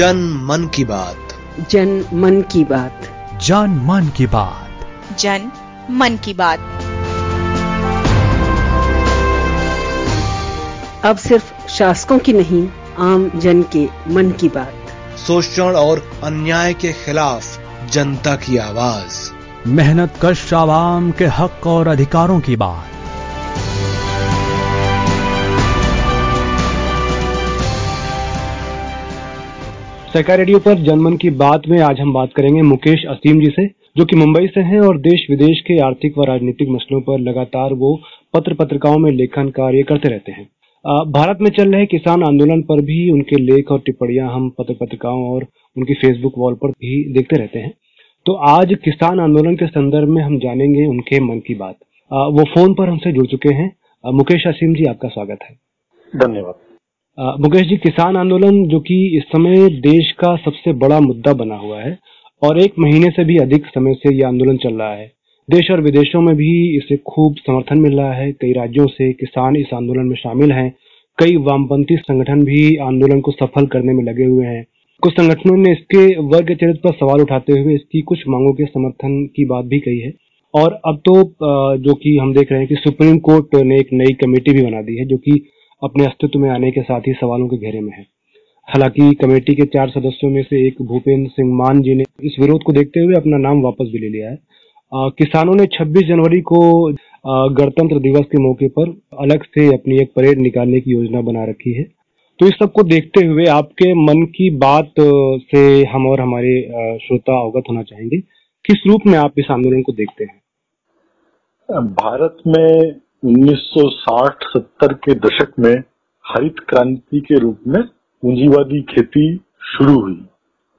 जन मन की बात। जन मन की बात। जन मन की बात। जन मन की बात। अब सिर्फ़ शासकों की नहीं आम जन के मन की बात। शोषण और अन्याय के खिलाफ जनता की आवाज़। मेहनत कश आवाम के हक और अधिकारों की बात। सरकार रेडियो पर जनमन की बात में आज हम बात करेंगे मुकेश असीम जी से, जो कि मुंबई से हैं और देश विदेश के आर्थिक व राजनीतिक मसलों पर लगातार वो पत्र पत्रिकाओं में लेखन कार्य करते रहते हैं। भारत में चल रहे किसान आंदोलन पर भी उनके लेख और टिप्पणियाँ हम पत्र पत्रिकाओं और उनकी फेसबुक वॉल पर भी देखते रहते हैं। तो आज किसान आंदोलन के संदर्भ में हम जानेंगे उनके मन की बात। वो फ़ोन पर हमसे जुड़ चुके हैं। मुकेश असीम जी, आपका स्वागत है। धन्यवाद। मुकेश जी, किसान आंदोलन जो कि इस समय देश का सबसे बड़ा मुद्दा बना हुआ है और एक महीने से भी अधिक समय से ये आंदोलन चल रहा है। देश और विदेशों में भी इसे खूब समर्थन मिल रहा है। कई राज्यों से किसान इस आंदोलन में शामिल हैं। कई वामपंथी संगठन भी आंदोलन को सफल करने में लगे हुए हैं। कुछ संगठनों ने इसके वर्ग चरित्र पर सवाल उठाते हुए इसकी कुछ मांगों के समर्थन की बात भी कही है। और अब तो जो कि हम देख रहे हैं कि सुप्रीम कोर्ट ने एक नई कमेटी भी बना दी है, जो कि अपने अस्तित्व में आने के साथ ही सवालों के घेरे में है। हालाँकि कमेटी के चार सदस्यों में से एक भूपेंद्र सिंह मान जी ने इस विरोध को देखते हुए अपना नाम वापस भी ले लिया है। आ, किसानों ने 26 जनवरी को गणतंत्र दिवस के मौके पर अलग से अपनी एक परेड निकालने की योजना बना रखी है। तो इस सबको देखते हुए आपके मन की बात से हम और हमारे श्रोता अवगत होना चाहेंगे। किस रूप में आप इस आंदोलन को देखते हैं? भारत में 1960-70 के दशक में हरित क्रांति के रूप में पूंजीवादी खेती शुरू हुई।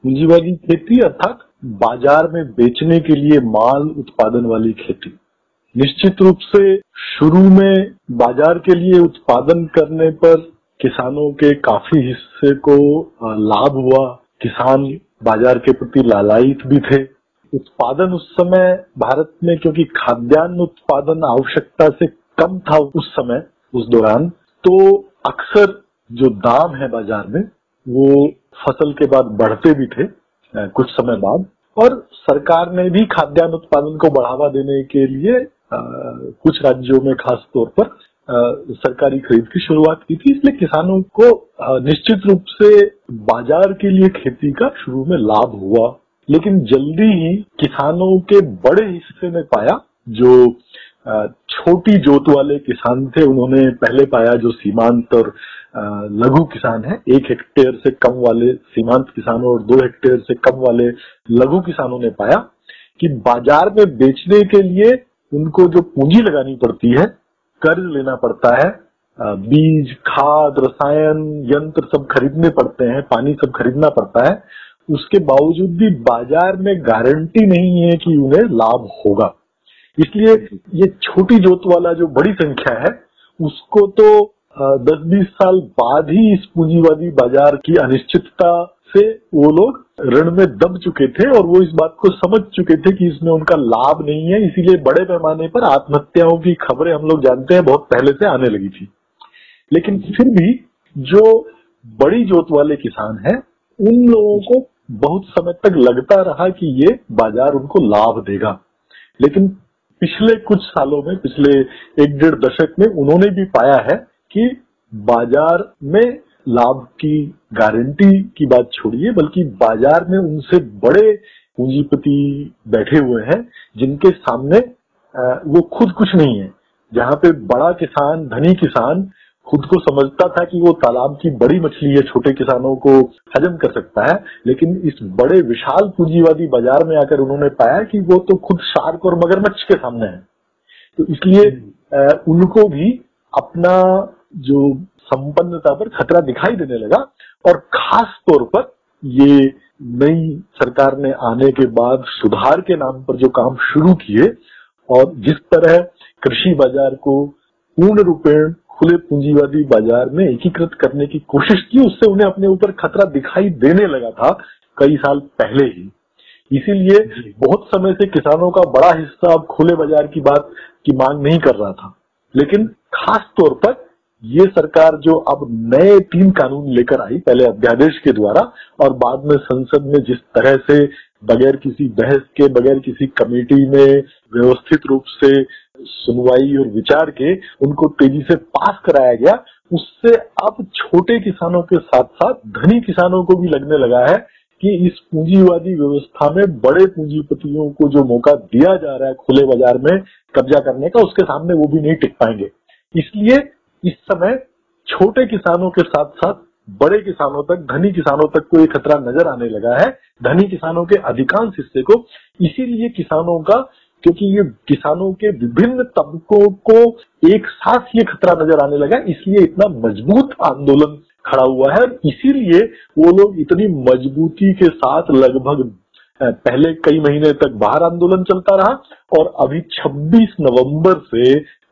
पूंजीवादी खेती अर्थात बाज़ार में बेचने के लिए माल उत्पादन वाली खेती। निश्चित रूप से शुरू में बाज़ार के लिए उत्पादन करने पर किसानों के काफ़ी हिस्से को लाभ हुआ। किसान बाज़ार के प्रति लालायित भी थे। उत्पादन उस समय भारत में, क्योंकि खाद्यान्न उत्पादन आवश्यकता से कम था उस समय उस दौरान। तो अक्सर जो दाम है बाज़ार में वो फ़सल के बाद बढ़ते भी थे कुछ समय बाद। और सरकार ने भी खाद्यान्न उत्पादन को बढ़ावा देने के लिए आ, कुछ राज्यों में खास तौर पर आ, सरकारी खरीद की शुरुआत की थी। इसलिए किसानों को निश्चित रूप से बाज़ार के लिए खेती का शुरू में लाभ हुआ। लेकिन जल्दी ही किसानों के बड़े हिस्से ने पाया जो छोटी जोत वाले किसान थे, उन्होंने पहले पाया जो सीमांत और लघु किसान है, एक हेक्टेयर से कम वाले सीमांत किसानों और दो हेक्टेयर से कम वाले लघु किसानों ने पाया कि बाज़ार में बेचने के लिए उनको जो पूंजी लगानी पड़ती है, कर्ज लेना पड़ता है बीज, खाद, रसायन, यंत्र सब खरीदने पड़ते हैं, पानी सब खरीदना पड़ता है, उसके बावजूद भी बाज़ार में गारंटी नहीं है कि उन्हें लाभ होगा। इसलिए ये छोटी जोत वाला जो बड़ी संख्या है, उसको तो दस बीस साल बाद ही इस पूंजीवादी बाज़ार की अनिश्चितता से वो लोग ऋण में दब चुके थे और वो इस बात को समझ चुके थे कि इसमें उनका लाभ नहीं है। इसीलिए बड़े पैमाने पर आत्महत्याओं की खबरें हम लोग जानते हैं, बहुत पहले से आने लगी थी। लेकिन फिर भी जो बड़ी जोत वाले किसान हैं, उन लोगों को बहुत समय तक लगता रहा कि ये बाज़ार उनको लाभ देगा। लेकिन पिछले कुछ सालों में, पिछले एक डेढ़ दशक में उन्होंने भी पाया है कि बाज़ार में लाभ की गारंटी की बात छोड़िए, बल्कि बाज़ार में उनसे बड़े पूंजीपति बैठे हुए हैं, जिनके सामने वो खुद कुछ नहीं है। जहाँ पे बड़ा किसान, धनी किसान खुद को समझता था कि वो तालाब की बड़ी मछली है छोटे किसानों को हजम कर सकता है लेकिन इस बड़े विशाल पूंजीवादी बाज़ार में आकर उन्होंने पाया कि वो तो खुद शार्क और मगरमच्छ के सामने है। तो इसलिए उनको भी अपना जो संपन्नता पर खतरा दिखाई देने लगा और खास तौर पर ये नई सरकार ने आने के बाद सुधार के नाम पर जो काम शुरू किए और जिस तरह कृषि बाज़ार को पूर्ण रूपेण खुले पूंजीवादी बाज़ार में एकीकृत करने की कोशिश की उससे उन्हें अपने ऊपर खतरा दिखाई देने लगा था कई साल पहले ही। इसीलिए बहुत समय से किसानों का बड़ा हिस्सा अब खुले बाज़ार की बात की मांग नहीं कर रहा था। लेकिन खास तौर पर ये सरकार जो अब नए तीन कानून लेकर आई पहले अध्यादेश के द्वारा और बाद में संसद में जिस तरह से बगैर किसी बहस के बगैर किसी कमेटी में व्यवस्थित रूप से सुनवाई और विचार के उनको तेज़ी से पास कराया गया, उससे अब छोटे किसानों के साथ साथ धनी किसानों को भी लगने लगा है कि इस पूंजीवादी व्यवस्था में बड़े पूंजीपतियों को जो मौका दिया जा रहा है खुले बाज़ार में कब्जा करने का, उसके सामने वो भी नहीं टिक पाएँगे। इसलिए इस समय छोटे किसानों के साथ साथ बड़े किसानों तक, धनी किसानों तक को ये खतरा नज़र आने लगा है। धनी किसानों के अधिकांश हिस्से को इसीलिए किसानों का क्योंकि ये किसानों के विभिन्न तबकों को एक साथ ये खतरा नज़र आने लगा, इसलिए इतना मज़बूत आंदोलन खड़ा हुआ है। इसीलिए वो लोग इतनी मजबूती के साथ लगभग पहले कई महीने तक बाहर आंदोलन चलता रहा और अभी 26 नवंबर से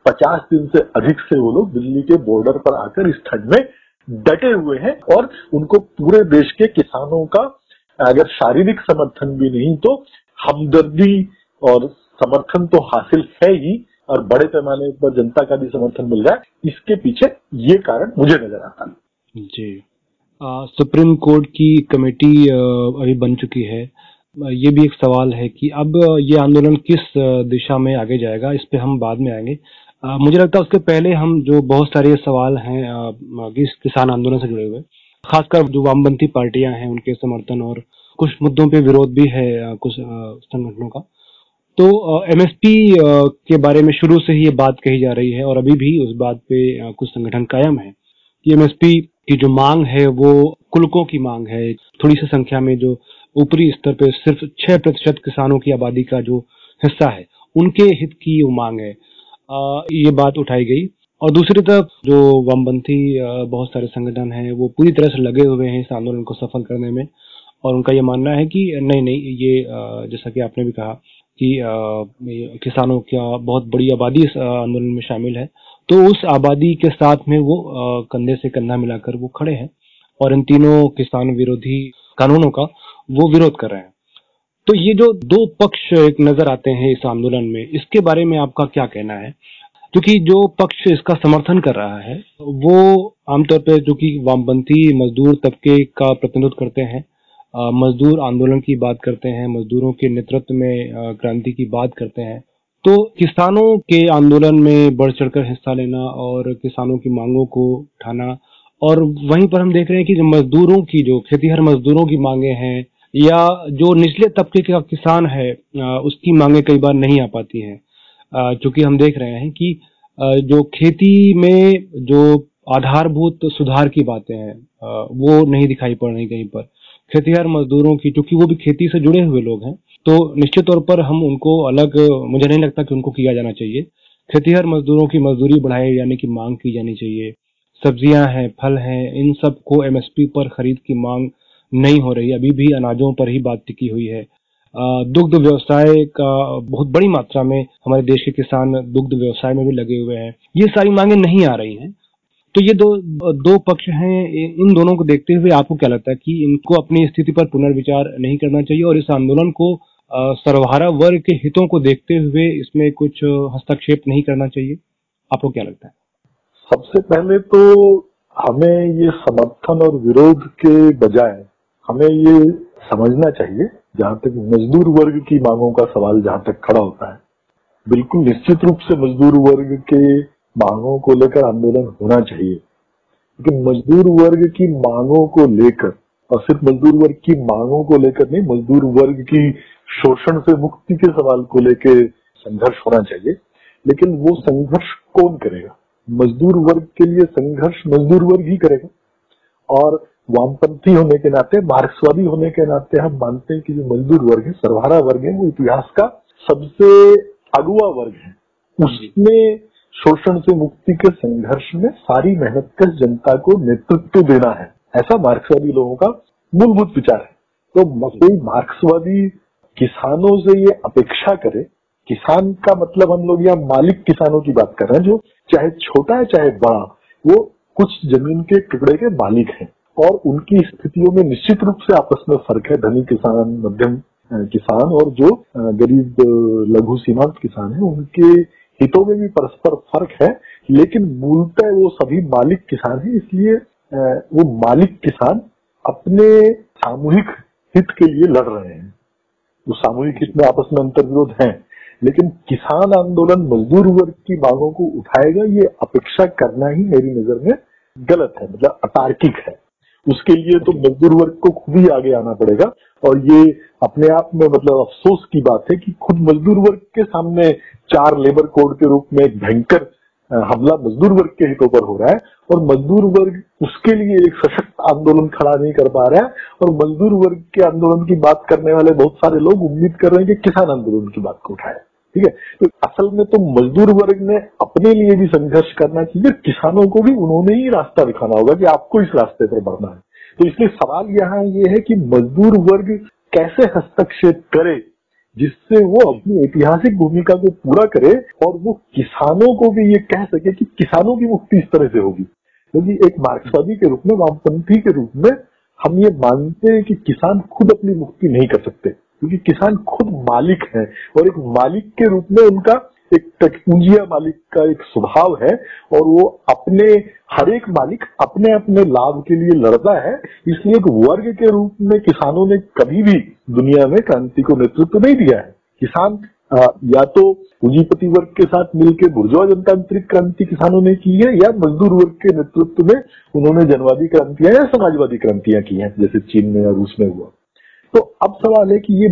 50 दिन से अधिक से वो लोग दिल्ली के बॉर्डर पर आकर इस ठंड में डटे हुए हैं और उनको पूरे देश के किसानों का अगर शारीरिक समर्थन भी नहीं तो हमदर्दी और समर्थन तो हासिल है ही और बड़े पैमाने पर जनता का भी समर्थन मिल रहा है। इसके पीछे ये कारण मुझे नज़र आता है। जी। आ, सुप्रीम कोर्ट की कमेटी अभी बन चुकी है। ये भी एक सवाल है कि अब ये आंदोलन किस दिशा में आगे जाएगा इस पे हम बाद में आएँगे। आ, मुझे लगता है उसके पहले हम जो बहुत सारे सवाल हैं इस किसान आंदोलन से जुड़े हुए खासकर जो वामपंथी पार्टियाँ हैं उनके समर्थन और कुछ मुद्दों पे विरोध भी है कुछ संगठनों का। तो एमएसपी के बारे में शुरू से ही ये बात कही जा रही है और अभी भी उस बात पे कुछ संगठन कायम है। कि एमएसपी की जो मांग है वो कुलकों की मांग है। थोड़ी सी संख्या में जो ऊपरी स्तर पे सिर्फ़ छह प्रतिशत किसानों की आबादी का जो हिस्सा है उनके हित की वो मांग है। आ, ये बात उठाई गई। और दूसरी तरफ़ जो वामपंथी बहुत सारे संगठन हैं वो पूरी तरह से लगे हुए हैं इस आंदोलन को सफल करने में। और उनका ये मानना है कि नहीं नहीं ये जैसा कि आपने भी कहा कि किसानों का बहुत बड़ी आबादी इस आंदोलन में शामिल है। तो उस आबादी के साथ में वो कंधे से कंधा मिलाकर वो खड़े हैं और इन तीनों किसान विरोधी कानूनों का वो विरोध कर रहे हैं। तो ये जो दो पक्ष एक नज़र आते हैं इस आंदोलन में, इसके बारे में आपका क्या कहना है? क्योंकि जो पक्ष इसका समर्थन कर रहा है, वो आमतौर पर जो कि वामपंथी मजदूर तबके का प्रतिनिधित्व करते हैं मजदूर आंदोलन की बात करते हैं, मजदूरों के नेतृत्व में क्रांति की बात करते हैं। तो किसानों के आंदोलन में बढ़ चढ़कर हिस्सा लेना और किसानों की मांगों को उठाना और वहीं पर हम देख रहे हैं कि जो मजदूरों की, जो खेतीहर मजदूरों की मांगे हैं या जो निचले तबके का किसान है उसकी मांगे कई बार नहीं आ पाती हैं। क्योंकि हम देख रहे हैं कि जो खेती में जो आधारभूत सुधार की बातें हैं वो नहीं दिखाई पड़ रही कहीं पर। खेतीहर मजदूरों की, क्योंकि वो भी खेती से जुड़े हुए लोग हैं तो निश्चित तौर पर हम उनको अलग, मुझे नहीं लगता कि उनको किया जाना चाहिए। खेतीहर मजदूरों की मजदूरी बढ़ाई जाने की मांग की जानी चाहिए। सब्ज़ियाँ हैं, फल हैं, इन सबको एमएसपी पर खरीद की मांग नहीं हो रही। अभी भी अनाजों पर ही बात टिकी हुई है। दुग्ध व्यवसाय का बहुत बड़ी मात्रा में हमारे देश के किसान दुग्ध व्यवसाय में भी लगे हुए हैं। ये सारी मांगे नहीं आ रही हैं। तो ये दो दो पक्ष हैं, इन दोनों को देखते हुए आपको क्या लगता है कि इनको अपनी स्थिति पर पुनर्विचार नहीं करना चाहिए और इस आंदोलन को सर्वहारा वर्ग के हितों को देखते हुए इसमें कुछ हस्तक्षेप नहीं करना चाहिए? आपको क्या लगता है? सबसे पहले तो हमें ये समर्थन और विरोध के बजाय हमें ये समझना चाहिए, जहाँ तक मजदूर वर्ग की मांगों का सवाल जहाँ तक खड़ा होता है, बिल्कुल निश्चित रूप से मजदूर वर्ग के मांगों को लेकर आंदोलन होना चाहिए। लेकिन मजदूर वर्ग की मांगों को लेकर और सिर्फ़ मजदूर वर्ग की मांगों को लेकर नहीं मजदूर वर्ग की शोषण से मुक्ति के सवाल को लेकर संघर्ष होना चाहिए। लेकिन वो संघर्ष कौन करेगा? मजदूर वर्ग के लिए संघर्ष मजदूर वर्ग ही करेगा। और वामपंथी होने के नाते मार्क्सवादी होने के नाते हम मानते हैं कि जो मजदूर वर्ग है सर्वहारा वर्ग है वो इतिहास का सबसे अगुआ वर्ग है। उसमें शोषण से मुक्ति के संघर्ष में सारी मेहनत कश जनता को नेतृत्व देना है। ऐसा मार्क्सवादी लोगों का मूलभूत विचार है। तो कोई मार्क्सवादी किसानों से ये अपेक्षा करे, किसान का मतलब हम लोग यहाँ मालिक किसानों की बात कर रहे हैं, जो चाहे छोटा है, चाहे बड़ा, वो कुछ ज़मीन के टुकड़े के मालिक हैं। और उनकी स्थितियों में निश्चित रूप से आपस में फ़र्क है, धनी किसान, मध्यम किसान और जो गरीब, लघु, सीमांत किसान है, उनके हितों में भी परस्पर फ़र्क है, लेकिन मूलतः वो सभी मालिक किसान हैं, इसलिए वो मालिक किसान अपने सामूहिक हित के लिए लड़ रहे हैं। वो सामूहिक हित में आपस में अंतर विरोध है, लेकिन किसान आंदोलन मजदूर वर्ग की मांगों को उठाएगा, ये अपेक्षा करना ही मेरी नज़र में गलत है मतलब अतार्किक है। उसके लिए तो मजदूर वर्ग को खुद ही आगे आना पड़ेगा। और ये अपने आप में मतलब अफसोस की बात है कि खुद मजदूर वर्ग के सामने चार लेबर कोड के रूप में एक भयंकर हमला मजदूर वर्ग के हितों पर हो रहा है और मजदूर वर्ग उसके लिए एक सशक्त आंदोलन खड़ा नहीं कर पा रहा है और मजदूर वर्ग के आंदोलन की बात करने वाले बहुत सारे लोग उम्मीद कर रहे हैं कि किसान आंदोलन की बात को उठाए, ठीक है? तो असल में तो मजदूर वर्ग ने अपने लिए भी संघर्ष करना चाहिए, किसानों को भी उन्होंने ही रास्ता दिखाना होगा कि आपको इस रास्ते पर बढ़ना है। तो इसलिए सवाल यहाँ ये है कि मजदूर वर्ग कैसे हस्तक्षेप करे जिससे वो अपनी ऐतिहासिक भूमिका को पूरा करे और वो किसानों को भी ये कह सके कि किसानों की मुक्ति इस तरह से होगी। क्योंकि एक मार्क्सवादी के रूप में, वामपंथी के रूप में हम ये मानते हैं कि किसान खुद अपनी मुक्ति नहीं कर सकते। क्योंकि किसान खुद मालिक है और एक मालिक के रूप में उनका एक पूंजिया मालिक का एक स्वभाव है और वो अपने हर एक मालिक अपने अपने लाभ के लिए लड़ता है। इसलिए एक वर्ग के रूप में किसानों ने कभी भी दुनिया में क्रांति को नेतृत्व नहीं दिया है। किसान आ, या तो पूंजीपति वर्ग के साथ मिलकर बुर्जुआ जनतांत्रिक क्रांति किसानों ने की है या मजदूर वर्ग के नेतृत्व में उन्होंने जनवादी क्रांतियाँ या समाजवादी क्रांतियाँ की हैं जैसे चीन में या रूस में हुआ। तो अब सवाल है कि ये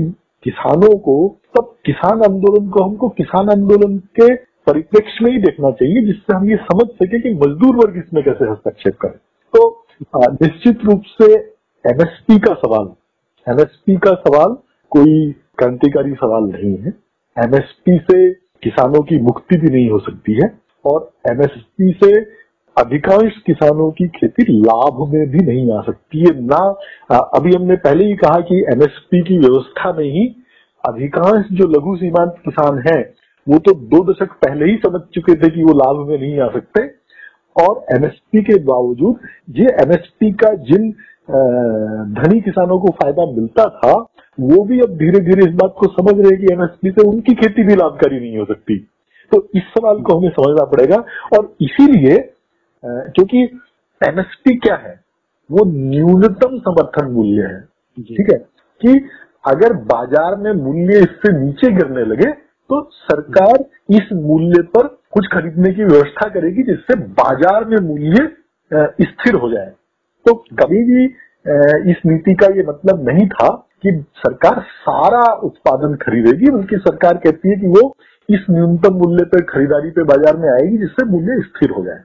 किसानों को, तब किसान आंदोलन को, हमको किसान आंदोलन के परिप्रेक्ष्य में ही देखना चाहिए, जिससे हम ये समझ सके कि मजदूर वर्ग इसमें कैसे हस्तक्षेप करे। तो निश्चित रूप से एमएसपी का सवाल, एमएसपी का सवाल कोई क्रांतिकारी सवाल नहीं है। एमएसपी से किसानों की मुक्ति भी नहीं हो सकती है, और एमएसपी से अधिकांश किसानों की खेती लाभ में भी नहीं आ सकती है। ना अभी हमने पहले ही कहा कि एमएसपी की व्यवस्था में ही अधिकांश जो लघु सीमांत किसान हैं वो तो दो दशक पहले ही समझ चुके थे कि वो लाभ में नहीं आ सकते। और एमएसपी के बावजूद ये एमएसपी का जिन धनी किसानों को फ़ायदा मिलता था वो भी अब धीरे धीरे इस बात को समझ रहे कि एमएसपी से उनकी खेती भी लाभकारी नहीं हो सकती। तो इस सवाल को हमें समझना पड़ेगा। और इसीलिए क्योंकि एमएसपी क्या है? वो न्यूनतम समर्थन मूल्य है। ठीक है? कि अगर बाज़ार में मूल्य इससे नीचे गिरने लगे तो सरकार इस मूल्य पर कुछ खरीदने की व्यवस्था करेगी जिससे बाज़ार में मूल्य स्थिर हो जाए। तो कभी भी इस नीति का ये मतलब नहीं था कि सरकार सारा उत्पादन खरीदेगी। बल्कि सरकार कहती है कि वो इस न्यूनतम मूल्य पर खरीदारी पे बाज़ार में आएगी जिससे मूल्य स्थिर हो जाए।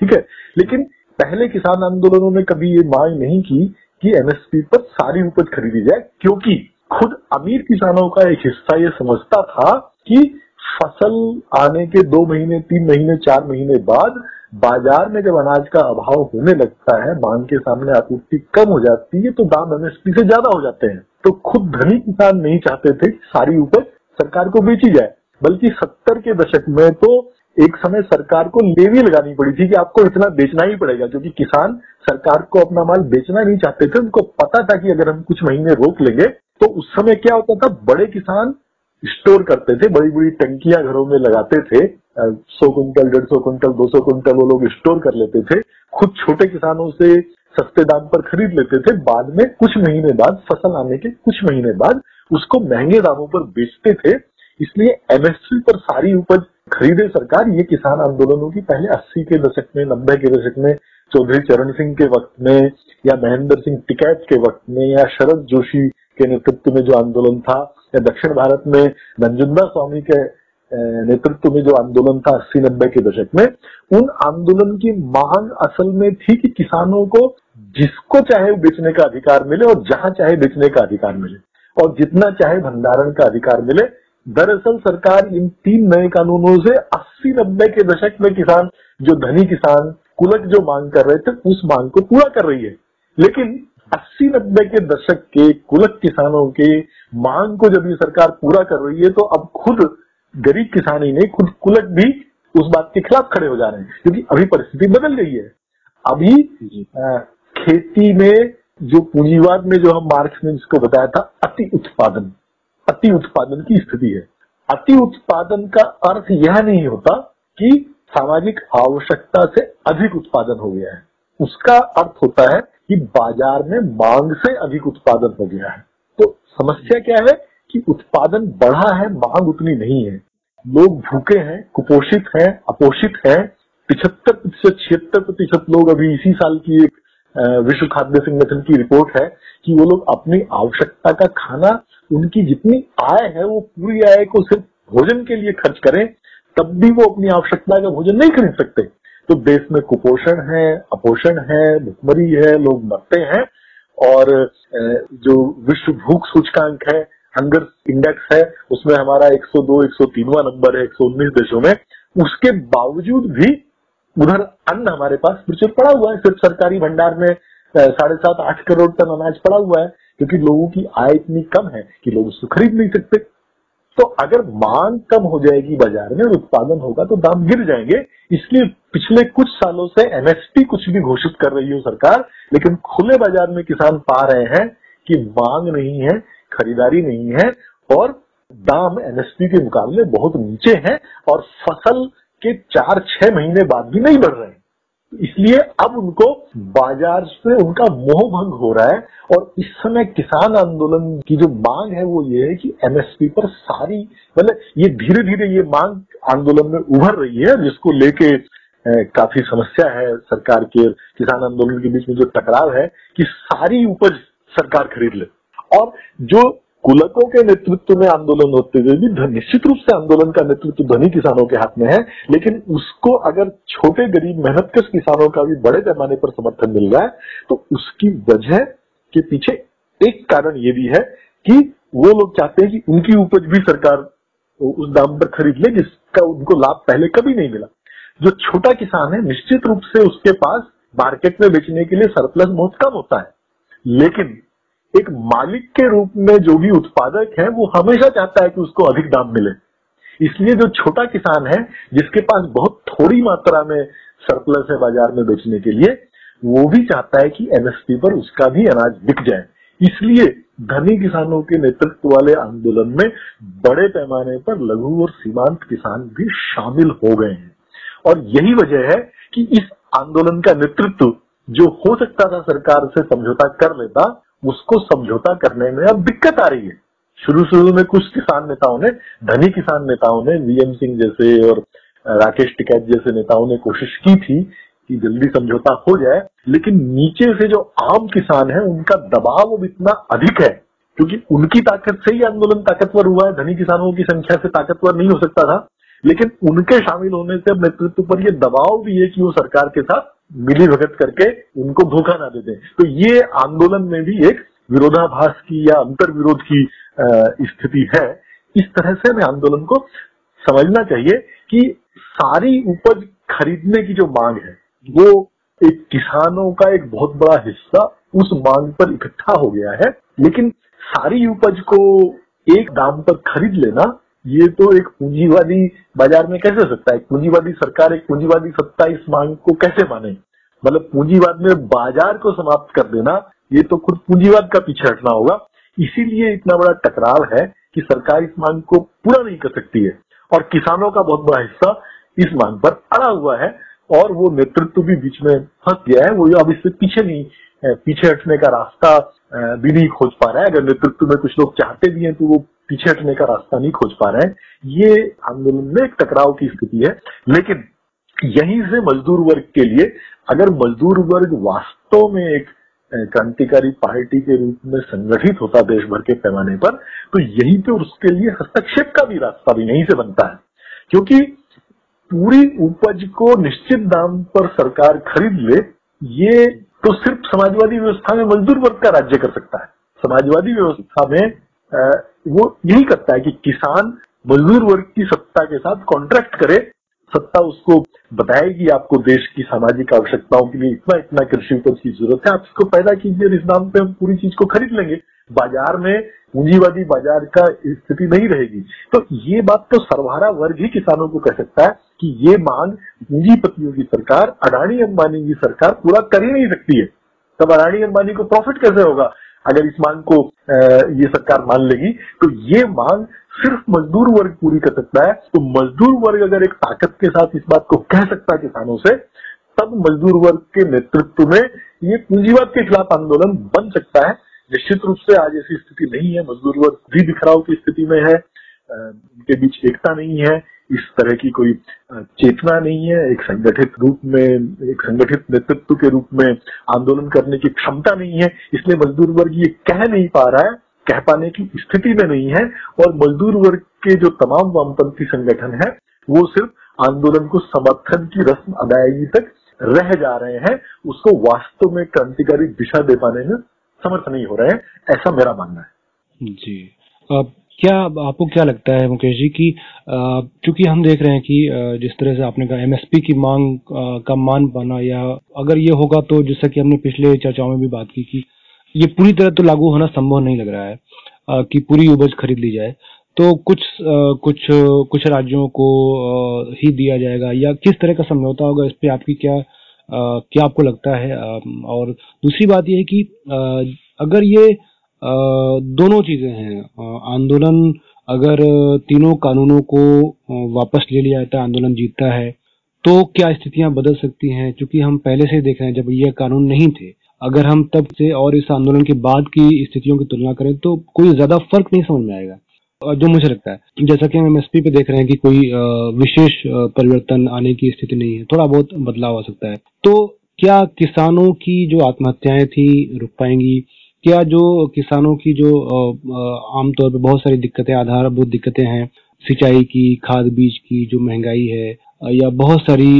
ठीक है? लेकिन पहले किसान आंदोलनों ने कभी ये मांग नहीं की कि एमएसपी पर सारी उपज खरीदी जाए, क्योंकि खुद अमीर किसानों का एक हिस्सा ये समझता था कि फ़सल आने के दो महीने, तीन महीने, चार महीने बाद बाज़ार में जब अनाज का अभाव होने लगता है, मांग के सामने आपूर्ति कम हो जाती है तो दाम एमएसपी से ज़्यादा हो जाते हैं। तो खुद धनी किसान नहीं चाहते थे कि सारी उपज सरकार को बेची जाए, बल्कि सत्तर के दशक में तो एक समय सरकार को लेवी लगानी पड़ी थी कि आपको इतना बेचना ही पड़ेगा, क्योंकि किसान सरकार को अपना माल बेचना नहीं चाहते थे। उनको पता था कि अगर हम कुछ महीने रोक लेंगे तो उस समय क्या होता था? बड़े किसान स्टोर करते थे, बड़ी बड़ी टंकियाँ घरों में लगाते थे। सौ कुंटल डेढ़ सौ कुंटल दो सौ कुंटल वो लोग स्टोर कर लेते थे। खुद छोटे किसानों से सस्ते दाम पर खरीद लेते थे। बाद में कुछ महीने बाद, फ़सल आने के कुछ महीने बाद उसको महँगे दामों पर बेचते थे। इसलिए एमएसपी पर सारी उपज खरीदे सरकार, ये किसान आंदोलनों की पहले अस्सी के दशक में, नब्बे के दशक में, चौधरी चरण सिंह के वक्त में, या महेंद्र सिंह टिकैत के वक्त में, या शरद जोशी के नेतृत्व में जो आंदोलन था, या दक्षिण भारत में नंजुंदा स्वामी के नेतृत्व में जो आंदोलन था अस्सी नब्बे के दशक में, उन आंदोलन की मांग असल में थी कि किसानों को जिसको चाहे बेचने का अधिकार मिले और जहाँ चाहे बेचने का अधिकार मिले, और जितना चाहे भंडारण का अधिकार मिले। दरअसल सरकार इन तीन नए कानूनों से अस्सी नब्बे के दशक में किसान, जो धनी किसान, कुलक जो मांग कर रहे थे, उस मांग को पूरा कर रही है। लेकिन अस्सी नब्बे के दशक के कुलक किसानों के मांग को जब ये सरकार पूरा कर रही है तो अब खुद गरीब किसान ही नहीं खुद कुलक भी उस बात के खिलाफ खड़े हो जा रहे हैं क्योंकि अभी परिस्थिति बदल गई है। अभी आ, खेती में जो पूंजीवाद में जो हम मार्क्स ने जिसको बताया था अति उत्पादन अति उत्पादन की स्थिति है। अति उत्पादन का अर्थ यह नहीं होता कि सामाजिक आवश्यकता से अधिक उत्पादन हो गया है। उसका अर्थ होता है कि बाज़ार में मांग से अधिक उत्पादन हो गया है। तो समस्या क्या है कि उत्पादन बढ़ा है, मांग उतनी नहीं है। लोग भूखे हैं, कुपोषित हैं, अपोषित हैं। पिछहत्तर प्रतिशत, छिहत्तर प्रतिशत लोग अभी इसी साल की एक विश्व खाद्य संगठन की रिपोर्ट है कि वो लोग अपनी आवश्यकता का खाना, उनकी जितनी आय है वो पूरी आय को सिर्फ़ भोजन के लिए खर्च करें, तब भी वो अपनी आवश्यकता का भोजन नहीं खरीद सकते। तो देश में कुपोषण है अपोषण है भुखमरी है लोग मरते हैं। और जो विश्व भूख सूचकांक है हंगर इंडेक्स है उसमें हमारा 102, 103वां नंबर है 119 देशों में। उसके बावजूद भी उधर अन्न हमारे पास प्रचुर पड़ा हुआ है। सिर्फ़ सरकारी भंडार में साढ़े सात आठ करोड़ टन अनाज पड़ा हुआ है क्योंकि लोगों की आय इतनी कम है कि लोग उसको खरीद नहीं सकते। तो अगर मांग कम हो जाएगी बाज़ार में और उत्पादन होगा तो दाम गिर जाएँगे। इसलिए पिछले कुछ सालों से एमएसपी कुछ भी घोषित कर रही हो सरकार, लेकिन खुले बाज़ार में किसान पा रहे हैं कि मांग नहीं है, खरीदारी नहीं है, और दाम एमएसपी के मुकाबले बहुत नीचे हैं, और फ़सल के चार छह महीने बाद भी नहीं बढ़ रहे इसलिए अब उनको बाज़ार से उनका मोह भंग हो रहा है और इस समय किसान आंदोलन की जो मांग है वो ये है कि एमएसपी पर सारी मतलब ये धीरे धीरे ये मांग आंदोलन में उभर रही है, जिसको लेके काफ़ी समस्या है सरकार के, किसान आंदोलन के बीच में जो टकराव है कि सारी उपज सरकार खरीद ले। और जो कुलकों के नेतृत्व में आंदोलन होते हुए भी निश्चित रूप से आंदोलन का नेतृत्व धनी किसानों के हाथ में है, लेकिन उसको अगर छोटे गरीब मेहनतकश किसानों का भी बड़े पैमाने पर समर्थन मिल रहा है तो उसकी वजह के पीछे एक कारण ये भी है कि वो लोग चाहते हैं कि उनकी उपज भी सरकार उस दाम पर खरीद ले, जिसका उनको लाभ पहले कभी नहीं मिला। जो छोटा किसान है, निश्चित रूप से उसके पास मार्केट में बेचने के लिए सरप्लस बहुत कम होता है। लेकिन एक मालिक के रूप में जो भी उत्पादक है, वो हमेशा चाहता है कि उसको अधिक दाम मिले। इसलिए जो छोटा किसान है, जिसके पास बहुत थोड़ी मात्रा में सरप्लस है बाज़ार में बेचने के लिए, वो भी चाहता है कि एमएसपी पर उसका भी अनाज बिक जाए। इसलिए धनी किसानों के नेतृत्व वाले आंदोलन में बड़े पैमाने पर लघु और सीमांत किसान भी शामिल हो गए हैं। और यही वजह है कि इस आंदोलन का नेतृत्व जो हो सकता था सरकार से समझौता कर लेता उसको समझौता करने में अब दिक्कत आ रही है। शुरू शुरू में कुछ किसान नेताओं ने, धनी किसान नेताओं ने वीएम सिंह जैसे और राकेश टिकैत जैसे नेताओं ने कोशिश की थी कि जल्दी समझौता हो जाए, लेकिन नीचे से जो आम किसान है, उनका दबाव अब इतना अधिक है, क्योंकि उनकी ताकत से ही आंदोलन ताकतवर हुआ है, धनी किसानों की संख्या से ताकतवर नहीं हो सकता था, लेकिन उनके शामिल होने से नेतृत्व पर यह दबाव भी है कि वो सरकार के साथ मिली भगत करके उनको धोखा ना दे दें। तो ये आंदोलन में भी एक विरोधाभास की या अंतर विरोध की स्थिति है। इस तरह से हमें आंदोलन को समझना चाहिए कि सारी उपज खरीदने की जो मांग है, वो एक किसानों का एक बहुत बड़ा हिस्सा उस मांग पर इकट्ठा हो गया है। लेकिन सारी उपज को एक दाम पर खरीद लेना ये तो एक पूंजीवादी बाज़ार में कैसे सकता है? पूंजीवादी सरकार, एक पूंजीवादी सत्ता इस मांग को कैसे माने? मतलब पूंजीवाद में बाज़ार को समाप्त कर देना, ये तो खुद पूंजीवाद का पीछे हटना होगा। इसीलिए इतना बड़ा टकराव है कि सरकार इस मांग को पूरा नहीं कर सकती है। और किसानों का बहुत बड़ा हिस्सा इस मांग पर अड़ा हुआ है और वो नेतृत्व भी बीच में फंस गया है। वो अब इससे पीछे नहीं पीछे हटने का रास्ता भी नहीं खोज पा रहा है। अगर नेतृत्व में कुछ लोग चाहते भी हैं तो वो पीछे हटने का रास्ता नहीं खोज पा रहे हैं। ये आंदोलन में एक टकराव की स्थिति है, लेकिन यहीं से मजदूर वर्ग के लिए अगर मजदूर वर्ग वास्तव में एक क्रांतिकारी पार्टी के रूप में संगठित होता देश भर के पैमाने पर तो यहीं पे उसके लिए हस्तक्षेप का भी रास्ता भी यहीं से बनता है। क्योंकि पूरी उपज को निश्चित दाम पर सरकार खरीद ले, ये तो सिर्फ़ समाजवादी व्यवस्था में मजदूर वर्ग का राज्य कर सकता है। समाजवादी व्यवस्था में वो यही करता है कि किसान मजदूर वर्ग की सत्ता के साथ कॉन्ट्रैक्ट करे, सत्ता उसको बताएगी आपको देश की सामाजिक आवश्यकताओं के लिए इतना इतना कृषि उपज की ज़रूरत है, आप इसको पैदा कीजिए इस दाम पे हम पूरी चीज़ को खरीद लेंगे। बाज़ार में पूंजीवादी बाज़ार का स्थिति नहीं रहेगी। तो ये बात तो सर्वहारा वर्ग ही किसानों को कह सकता है कि ये मांग पूंजीपतियों की सरकार, अडानी अंबानी की सरकार पूरा कर ही नहीं सकती है। तब अडानी अंबानी को प्रॉफिट कैसे होगा? अगर इस मांग को ये सरकार मान लेगी तो ये मांग सिर्फ़ मजदूर वर्ग पूरी कर सकता है। तो मजदूर वर्ग अगर एक ताकत के साथ इस बात को कह सकता है किसानों से, तब मजदूर वर्ग के नेतृत्व में ये पूंजीवाद के खिलाफ आंदोलन बन सकता है। निश्चित रूप से आज ऐसी स्थिति नहीं है। मजदूर वर्ग भी बिखराव की स्थिति में है उनके बीच एकता नहीं है। इस तरह की कोई चेतना नहीं है, एक संगठित रूप में, एक संगठित नेतृत्व के रूप में आंदोलन करने की क्षमता नहीं है, इसलिए मजदूर वर्ग ये कह नहीं पा रहा है, कह पाने की स्थिति में नहीं है, और मजदूर वर्ग के जो तमाम वामपंथी संगठन है, वो सिर्फ़ आंदोलन को समर्थन की रस्म अदायगी तक रह जा रहे हैं, उसको वास्तव में क्रांतिकारी दिशा दे पाने में समर्थ नहीं हो रहे हैं, ऐसा मेरा मानना है। जी। अब क्या आपको क्या लगता है मुकेश जी की क्योंकि हम देख रहे हैं कि जिस तरह से आपने कहा एमएसपी की मांग का मान पाना या अगर ये होगा तो जैसा कि हमने पिछले चर्चाओं में भी बात की कि ये पूरी तरह तो लागू होना संभव नहीं लग रहा है कि पूरी उपज खरीद ली जाए। तो कुछ कुछ कुछ राज्यों को ही दिया जाएगा या किस तरह का समझौता होगा, इस पर आपकी क्या क्या आपको लगता है? और दूसरी बात यह है कि अगर ये दोनों चीज़ें हैं। आंदोलन अगर तीनों कानूनों को वापस ले लिया जाता है, आंदोलन जीतता है तो क्या स्थितियाँ बदल सकती हैं? क्योंकि हम पहले से देख रहे हैं, जब ये कानून नहीं थे, अगर हम तब से और इस आंदोलन के बाद की स्थितियों की तुलना करें तो कोई ज़्यादा फ़र्क नहीं समझ में आएगा जो मुझे लगता है। जैसा कि हम एमएसपी पे देख रहे हैं कि कोई विशेष परिवर्तन आने की स्थिति नहीं है, थोड़ा बहुत बदलाव आ सकता है। तो क्या किसानों की जो आत्महत्याएँ थी, रुक पाएँगी? क्या जो किसानों की जो आमतौर पर बहुत सारी दिक्कतें, आधारभूत दिक्कतें हैं, सिंचाई की, खाद बीज की जो महँगाई है या बहुत सारी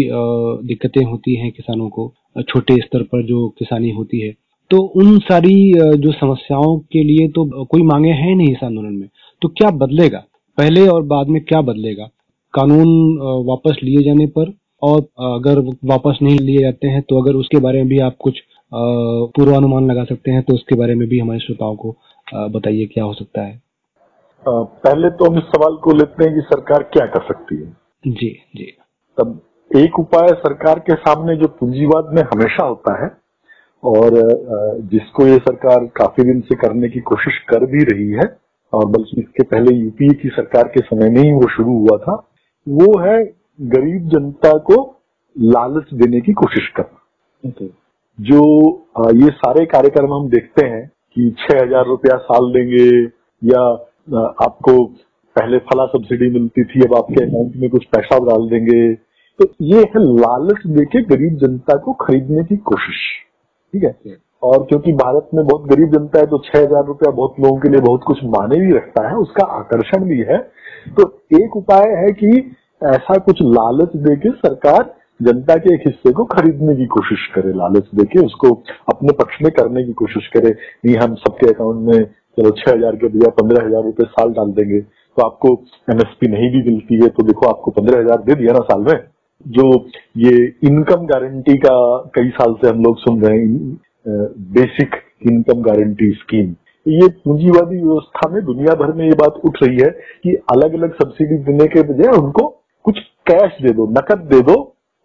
दिक्कतें होती हैं किसानों को छोटे स्तर पर जो किसानी होती है। तो उन सारी जो समस्याओं के लिए तो कोई मांगे हैं नहीं इस आंदोलन में। तो क्या बदलेगा? पहले और बाद में क्या बदलेगा? कानून वापस लिए जाने पर, और अगर वापस नहीं लिए जाते हैं तो अगर उसके बारे में भी आप कुछ पूर्वानुमान लगा सकते हैं तो उसके बारे में भी हमारे श्रोताओं को बताइए क्या हो सकता है। पहले तो हम इस सवाल को लेते हैं कि सरकार क्या कर सकती है। जी जी। तब एक उपाय सरकार के सामने जो पूंजीवाद में हमेशा होता है और जिसको ये सरकार काफ़ी दिन से करने की कोशिश कर भी रही है और बल्कि इसके पहले यूपीए की सरकार के समय में ही वो शुरू हुआ था वो है गरीब जनता को लालच देने की कोशिश करना। जो ये सारे कार्यक्रम हम देखते हैं कि छह हज़ार रुपया साल देंगे या आपको पहले फला सब्सिडी मिलती थी अब आपके अकाउंट में कुछ पैसा डाल देंगे। तो ये है लालच देके गरीब जनता को खरीदने की कोशिश। ठीक है? और क्योंकि भारत में बहुत गरीब जनता है तो छह हज़ार रुपया बहुत लोगों के लिए बहुत कुछ माने भी रखता है उसका आकर्षण भी है। तो एक उपाय है कि ऐसा कुछ लालच देके सरकार जनता के एक हिस्से को खरीदने की कोशिश करे, लालच देके उसको अपने पक्ष में करने की कोशिश करे। नहीं, हम सबके अकाउंट में चलो छह हज़ार के बजाय पंद्रह हज़ार रुपए साल डाल देंगे। तो आपको एमएसपी नहीं भी मिलती है तो देखो आपको पंद्रह हज़ार दे दिया ना साल में। जो ये इनकम गारंटी का कई साल से हम लोग सुन रहे हैं बेसिक इनकम गारंटी स्कीम ये पूंजीवादी व्यवस्था में, दुनिया भर में ये बात उठ रही है कि अलग अलग सब्सिडी देने के बजाय उनको कुछ कैश दे दो, नकद दे दो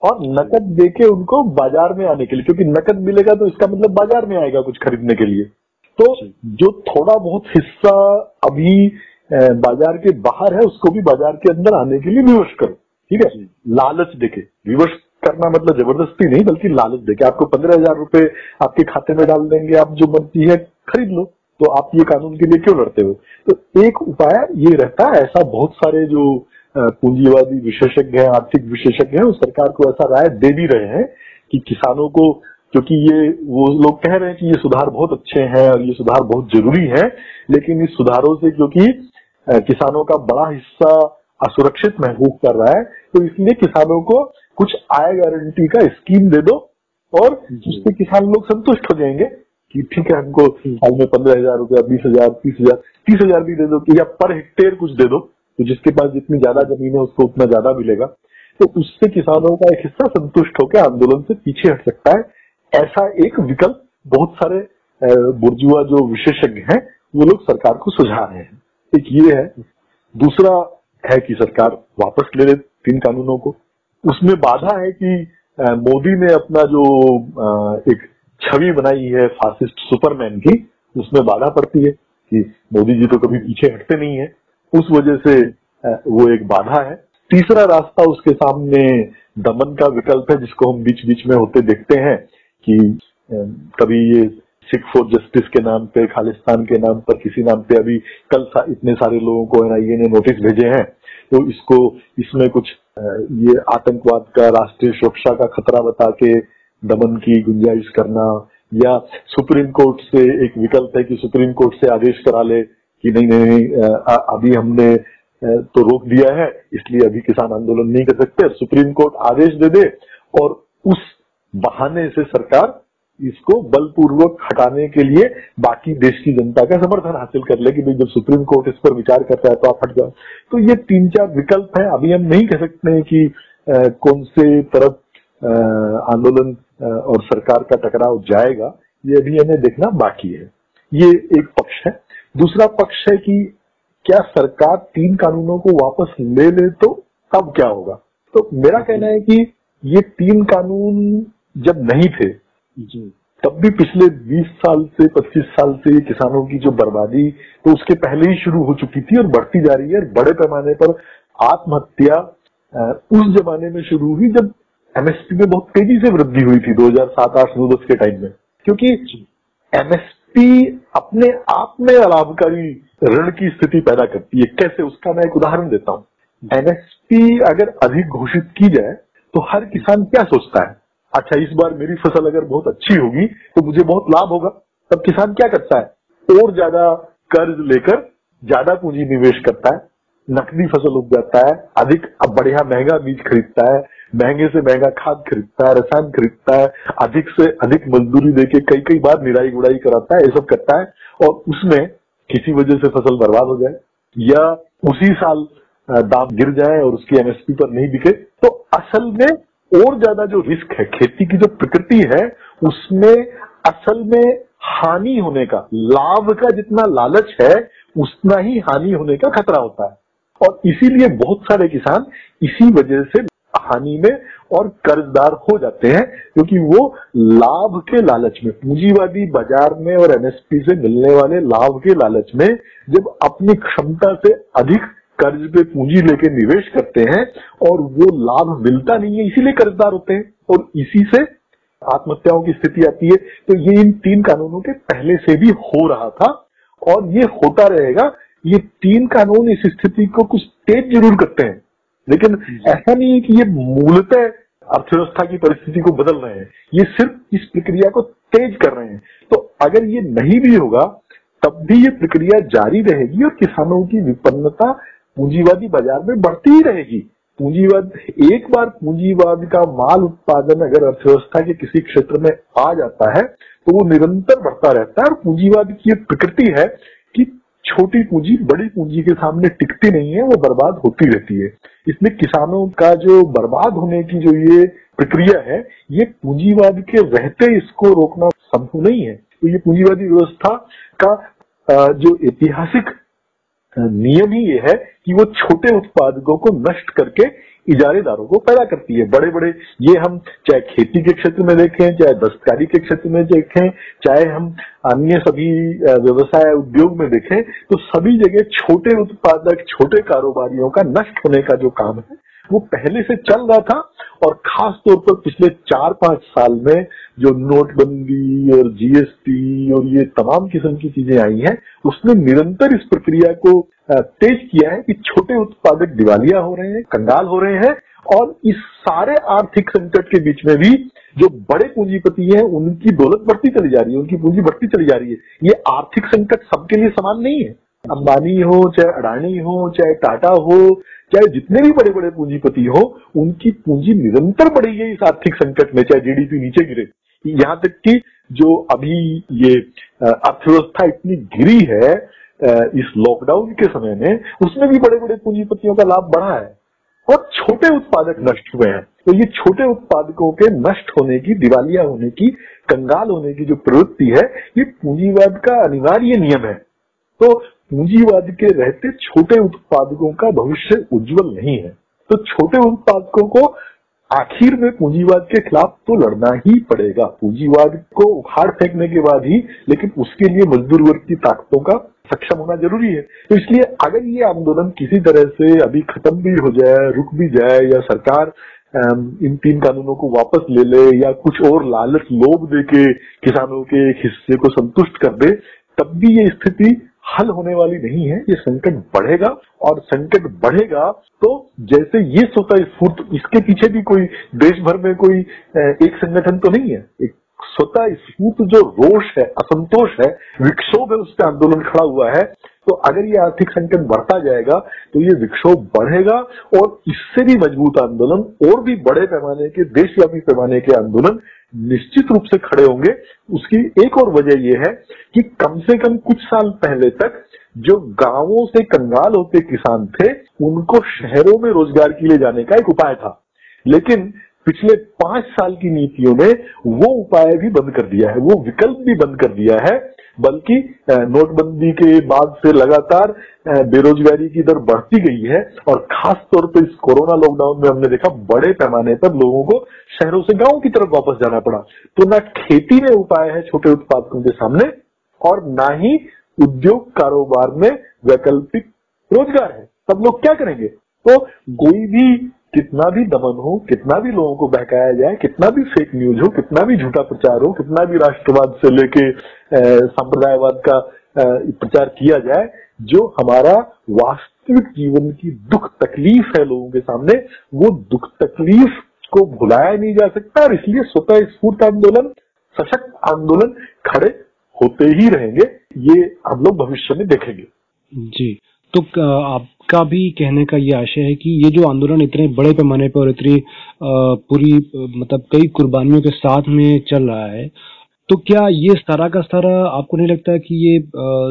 और नकद दे के उनको बाज़ार में आने के लिए क्योंकि नकद मिलेगा तो इसका मतलब बाज़ार में आएगा कुछ खरीदने के लिए। तो जो। थोड़ा बहुत हिस्सा अभी बाज़ार के बाहर है उसको भी बाज़ार के अंदर आने के लिए विवश करो ठीक है? लालच देके। विवश करना मतलब ज़बरदस्ती नहीं बल्कि लालच देके। आपको पंद्रह हज़ार रुपए आपके खाते में डाल देंगे आप जो बनती है खरीद लो तो आप ये कानून के लिए क्यों लड़ते हो? तो एक उपाय ये रहता है ऐसा बहुत सारे जो पूंजीवादी विशेषज्ञ हैं आर्थिक विशेषज्ञ हैं वो सरकार को ऐसा राय दे भी रहे हैं कि किसानों को क्योंकि ये वो लोग कह रहे हैं कि ये सुधार बहुत अच्छे हैं और ये सुधार बहुत ज़रूरी है लेकिन इस सुधारों से क्योंकि किसानों का बड़ा हिस्सा असुरक्षित महसूस कर रहा है तो इसलिए किसानों को कुछ आय गारंटी का स्कीम दे दो और उससे किसान लोग संतुष्ट हो जाएँगे कि ठीक है हमको साल में पंद्रह हज़ार रुपया बीस हज़ार तीस हज़ार तीस हज़ार भी दे दो या पर हेक्टेयर कुछ दे दो। तो जिसके पास जितनी ज़्यादा ज़मीन है, उसको उतना ज़्यादा मिलेगा। तो उससे किसानों का एक हिस्सा संतुष्ट होकर आंदोलन से पीछे हट सकता है। ऐसा एक विकल्प बहुत सारे बुर्जुआ जो विशेषज्ञ हैं, वो लोग सरकार को सुझा रहे हैं। एक ये है, दूसरा है कि सरकार वापस ले ले तीन कानूनों को। उसमें बाधा है कि मोदी ने अपना जो एक छवि बनाई है, फासिस्ट सुपरमैन की, उसमें बाधा पड़ती है कि मोदी जी तो कभी पीछे हटते नहीं है। उस वजह से वो एक बाधा है। तीसरा रास्ता उसके सामने दमन का विकल्प है जिसको हम बीच बीच में होते देखते हैं कि कभी ये सिख फॉर जस्टिस के नाम पे खालिस्तान के नाम पर किसी नाम पे अभी कल सा, इतने सारे लोगों को एनआईए ने नोटिस भेजे हैं। तो इसको इसमें कुछ ये आतंकवाद का राष्ट्रीय सुरक्षा का खतरा बता के दमन की गुंजाइश करना या सुप्रीम कोर्ट से एक विकल्प है कि सुप्रीम कोर्ट से आदेश करा ले कि नहीं नहीं, नहीं अभी हमने तो रोक दिया है इसलिए अभी किसान आंदोलन नहीं कर सकते। सुप्रीम कोर्ट आदेश दे दे और उस बहाने से सरकार इसको बलपूर्वक हटाने के लिए बाकी देश की जनता का समर्थन हासिल कर ले कि भाई जब सुप्रीम कोर्ट इस पर विचार करता है तो आप हट जाओ। तो ये तीन चार विकल्प है। अभी हम नहीं कह सकते कि कौन से तरफ़ आंदोलन और सरकार का टकराव जाएगा। ये अभी हमें देखना बाकी है। ये एक पक्ष है। दूसरा पक्ष है कि क्या सरकार तीन कानूनों को वापस ले ले तो तब क्या होगा? तो मेरा कहना है कि ये तीन कानून जब नहीं थे तब भी पिछले 20 साल से 25 साल से किसानों की जो बर्बादी तो उसके पहले ही शुरू हो चुकी थी और बढ़ती जा रही है बड़े पैमाने पर आत्महत्या उस जमाने में शुरू हुई जब एमएसपी में बहुत तेज़ी से वृद्धि हुई थी 2007 आठ दो दस के टाइम में। क्योंकि एमएसपी अपने आप में अलाभकारी ऋण की स्थिति पैदा करती है। कैसे? उसका मैं एक उदाहरण देता हूँ। एमएसपी अगर अधिक घोषित की जाए तो हर किसान क्या सोचता है? अच्छा इस बार मेरी फ़सल अगर बहुत अच्छी होगी तो मुझे बहुत लाभ होगा। तब किसान क्या करता है? और ज़्यादा कर्ज लेकर ज़्यादा पूंजी निवेश करता है। नकदी फ़सल उग जाता है, अधिक अब बढ़िया महँगा बीज खरीदता है, महँगे से महँगा खाद खरीदता है, रसायन खरीदता है, अधिक से अधिक मजदूरी देके कई कई बार निराई गुड़ाई कराता है, ये सब करता है और उसमें किसी वजह से फ़सल बर्बाद हो जाए या उसी साल दाम गिर जाए और उसकी एमएसपी पर नहीं बिके तो असल में और ज़्यादा जो रिस्क है, खेती की जो प्रकृति है, उसमें असल में हानि होने का, लाभ का जितना लालच है, उतना ही हानि होने का खतरा होता है। और इसीलिए बहुत सारे किसान इसी वजह से हानि में और कर्जदार हो जाते हैं, क्योंकि वो लाभ के लालच में, पूंजीवादी बाज़ार में और एमएसपी से मिलने वाले लाभ के लालच में जब अपनी क्षमता से अधिक कर्ज पे पूंजी लेके निवेश करते हैं और वो लाभ मिलता नहीं है, इसीलिए कर्जदार होते हैं और इसी से आत्महत्याओं की स्थिति आती है। तो ये इन तीन कानूनों के पहले से भी हो रहा था और ये होता रहेगा। ये तीन कानून इस स्थिति को कुछ तेज ज़रूर करते हैं। लेकिन ऐसा नहीं है कि ये मूलतः अर्थव्यवस्था की परिस्थिति को बदल रहे हैं। ये सिर्फ़ इस प्रक्रिया को तेज कर रहे हैं। तो अगर ये नहीं भी होगा तब भी ये प्रक्रिया जारी रहेगी और किसानों की विपन्नता पूंजीवादी बाज़ार में बढ़ती ही रहेगी। पूंजीवाद एक बार पूंजीवाद का माल उत्पादन अगर अर्थव्यवस्था के किसी क्षेत्र में आ जाता है तो वो निरंतर बढ़ता रहता है और पूंजीवाद की प्रकृति है कि छोटी पूंजी बड़ी पूंजी के सामने टिकती नहीं है, वो बर्बाद होती रहती है। इसमें किसानों का जो बर्बाद होने की जो ये प्रक्रिया है, ये पूंजीवाद के रहते इसको रोकना संभव नहीं है। तो ये पूंजीवादी व्यवस्था का जो ऐतिहासिक नियम ही ये है कि वो छोटे उत्पादकों को नष्ट करके इजारेदारों को पैदा करती है। बड़े बड़े ये हम चाहे खेती के क्षेत्र में देखें, चाहे दस्तकारी के क्षेत्र में देखें, चाहे हम अन्य सभी व्यवसाय उद्योग में देखें तो सभी जगह छोटे उत्पादक, छोटे कारोबारियों का नष्ट होने का जो काम है, वो पहले से चल रहा था और खास तौर पर पिछले चार पाँच साल में जो नोटबंदी और जीएसटी और ये तमाम किस्म की चीज़ें आई हैं, उसने निरंतर इस प्रक्रिया को तेज किया है कि छोटे उत्पादक दिवालिया हो रहे हैं, कंगाल हो रहे हैं और इस सारे आर्थिक संकट के बीच में भी जो बड़े पूंजीपति हैं, उनकी दौलत बढ़ती चली जा रही है, उनकी पूंजी बढ़ती चली जा रही है। ये आर्थिक संकट सबके लिए समान नहीं है। अंबानी हो, चाहे अडानी हो, चाहे टाटा हो, चाहे जितने भी बड़े बड़े पूंजीपति हो, उनकी पूंजी निरंतर बढ़ी है इस आर्थिक संकट में, चाहे जीडीपी नीचे गिरे। यहाँ तक कि जो अभी ये अर्थव्यवस्था इतनी गिरी है इस लॉकडाउन के समय में उसमें भी बड़े बड़े पूंजीपतियों का लाभ बढ़ा है और छोटे उत्पादक नष्ट हुए हैं। तो ये छोटे उत्पादकों के नष्ट होने की, दिवालिया होने की, कंगाल होने की जो प्रवृत्ति है, ये पूंजीवाद का अनिवार्य नियम है। तो पूंजीवाद के रहते छोटे उत्पादकों का भविष्य उज्जवल नहीं है। तो छोटे उत्पादकों को आखिर में पूंजीवाद के खिलाफ तो लड़ना ही पड़ेगा। पूंजीवाद को उखाड़ फेंकने के बाद ही, लेकिन उसके लिए मजदूर वर्ग की ताकतों का सक्षम होना ज़रूरी है। तो इसलिए अगर ये आंदोलन किसी तरह से अभी खत्म भी हो जाए, रुक भी जाए, या सरकार इन तीन कानूनों को वापस ले ले, या कुछ और लालच लोभ दे के किसानों के एक हिस्से को संतुष्ट कर दे, तब भी ये स्थिति हल होने वाली नहीं है। ये संकट बढ़ेगा, और संकट बढ़ेगा तो जैसे ये स्वतः स्फूर्त, इसके पीछे भी कोई देश भर में कोई एक संगठन तो नहीं है। एक स्वतः स्फूर्त जो रोष है, असंतोष है, विक्षोभ है, उस पर आंदोलन खड़ा हुआ है तो अगर ये आर्थिक संकट बढ़ता जाएगा तो ये विक्षोभ बढ़ेगा और इससे भी मज़बूत आंदोलन, और भी बड़े पैमाने के, देशव्यापी पैमाने के आंदोलन निश्चित रूप से खड़े होंगे। उसकी एक और वजह यह है कि कम से कम कुछ साल पहले तक जो गाँवों से कंगाल होते किसान थे, उनको शहरों में रोज़गार के लिए जाने का एक उपाय था। लेकिन पिछले पाँच साल की नीतियों ने वो उपाय भी बंद कर दिया है, वो विकल्प भी बंद कर दिया है, बल्कि नोटबंदी के बाद से लगातार बेरोजगारी की दर बढ़ती गई है और खास तौर पर इस कोरोना लॉकडाउन में हमने देखा बड़े पैमाने पर लोगों को शहरों से गाँव की तरफ़ वापस जाना पड़ा। तो ना खेती में उपाय है छोटे उत्पादकों के सामने और ना ही उद्योग कारोबार में वैकल्पिक रोज़गार है। सब लोग क्या करेंगे? तो कोई भी कितना भी दमन हो, कितना भी लोगों को बहकाया जाए, कितना भी फेक न्यूज़ हो, कितना भी झूठा प्रचार हो, कितना भी राष्ट्रवाद से लेके संप्रदायवाद का प्रचार किया जाए, जो हमारा वास्तविक जीवन की दुख तकलीफ़ है लोगों के सामने, वो दुख तकलीफ़ को भुलाया नहीं जा सकता और इसलिए स्वतः स्फूर्त आंदोलन, सशक्त आंदोलन खड़े होते ही रहेंगे। ये हम लोग भविष्य में देखेंगे। जी। तो आपका भी कहने का ये आशय है कि ये जो आंदोलन इतने बड़े पैमाने पर और इतनी पूरी मतलब कई कुर्बानियों के साथ में चल रहा है तो क्या ये सारा का सारा आपको नहीं लगता कि ये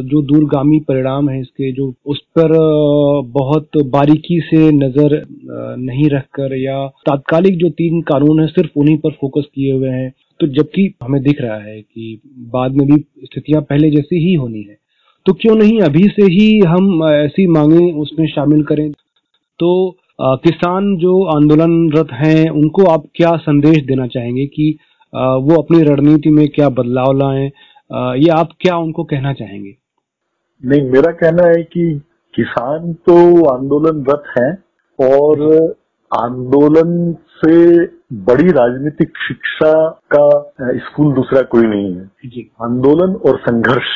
जो दूरगामी परिणाम है इसके, जो उस पर बहुत बारीकी से नज़र नहीं रखकर या तात्कालिक जो तीन कानून है सिर्फ़ उन्हीं पर फोकस किए हुए हैं तो जबकि हमें दिख रहा है कि बाद में भी स्थितियाँ पहले जैसी ही होनी है। तो क्यों नहीं अभी से ही हम ऐसी मांगे उसमें शामिल करें? तो आ, किसान जो आंदोलनरत हैं उनको आप क्या संदेश देना चाहेंगे कि आ, वो अपनी रणनीति में क्या बदलाव लाएँ? ये आप क्या उनको कहना चाहेंगे? नहीं मेरा कहना है कि किसान तो आंदोलनरत हैं और आंदोलन से बड़ी राजनीतिक शिक्षा का स्कूल दूसरा कोई नहीं है। आंदोलन और संघर्ष।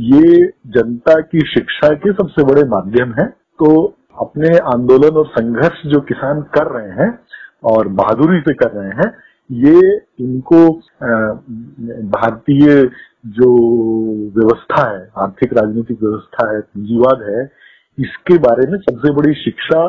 ये जनता की शिक्षा के सबसे बड़े माध्यम है। तो अपने आंदोलन और संघर्ष जो किसान कर रहे हैं और बहादुरी से कर रहे हैं, ये इनको भारतीय जो व्यवस्था है, आर्थिक राजनीतिक व्यवस्था है, पूंजीवाद है, इसके बारे में सबसे बड़ी शिक्षा